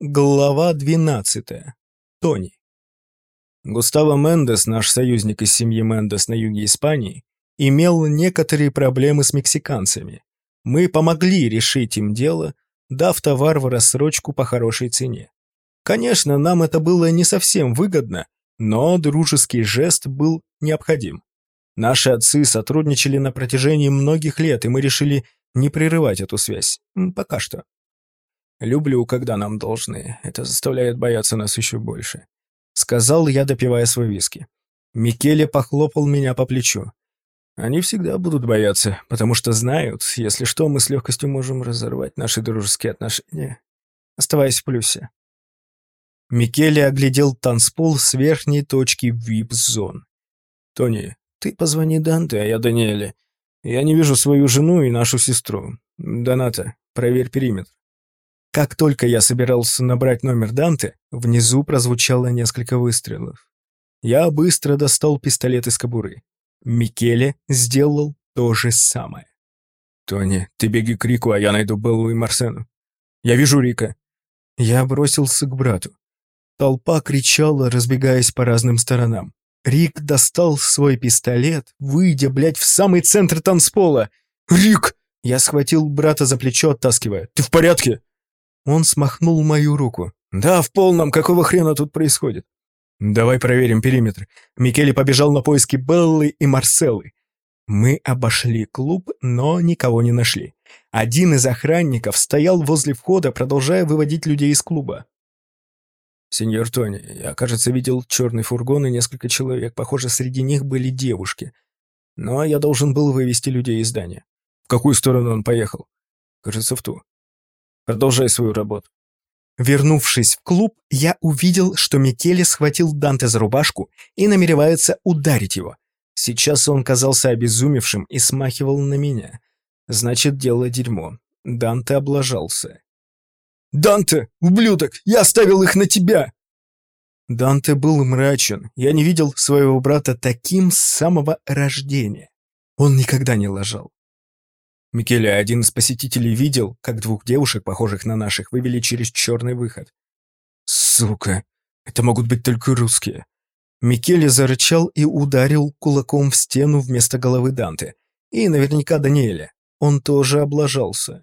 Глава 12. Тони. Густаво Мендес, наш союзник из семьи Мендес на юге Испании, имел некоторые проблемы с мексиканцами. Мы помогли решить им дело, дав товар в рассрочку по хорошей цене. Конечно, нам это было не совсем выгодно, но дружеский жест был необходим. Наши отцы сотрудничали на протяжении многих лет, и мы решили не прерывать эту связь. Пока что. Люблю, когда нам должны. Это заставляет бояться нас еще больше. Сказал я, допивая свой виски. Микеле похлопал меня по плечу. Они всегда будут бояться, потому что знают, если что, мы с легкостью можем разорвать наши дружеские отношения, оставаясь в плюсе. Микеле оглядел танцпол с верхней точки вип-зон. «Тони, ты позвони Данте, а я Даниэле. Я не вижу свою жену и нашу сестру. Доната, проверь периметр». Как только я собирался набрать номер Данте, внизу прозвучало несколько выстрелов. Я быстро достал пистолет из кобуры. Микеле сделал то же самое. «Тони, ты беги к Рику, а я найду Беллу и Марсену. Я вижу Рика». Я бросился к брату. Толпа кричала, разбегаясь по разным сторонам. Рик достал свой пистолет, выйдя, блядь, в самый центр танцпола. «Рик!» Я схватил брата за плечо, оттаскивая. «Ты в порядке?» Он смахнул мою руку. «Да, в полном. Какого хрена тут происходит?» «Давай проверим периметр». Микеле побежал на поиски Беллы и Марселлы. Мы обошли клуб, но никого не нашли. Один из охранников стоял возле входа, продолжая выводить людей из клуба. «Сеньор Тони, я, кажется, видел черный фургон и несколько человек. Похоже, среди них были девушки. Но я должен был вывести людей из здания. В какую сторону он поехал? Кажется, в ту. Продолжай свою работу». Вернувшись в клуб, я увидел, что Микеле схватил Данте за рубашку и намеревается ударить его. Сейчас он казался обезумевшим и смахивал на меня. Значит, дело дерьмо. Данте облажался. «Данте, ублюдок, я оставил их на тебя!» Данте был мрачен. Я не видел своего брата таким с самого рождения. Он никогда не лажал. Микеле, один из посетителей, видел, как двух девушек, похожих на наших, вывели через черный выход. «Сука! Это могут быть только русские!» Микеле зарычал и ударил кулаком в стену вместо головы Данте. И наверняка Даниэля. Он тоже облажался.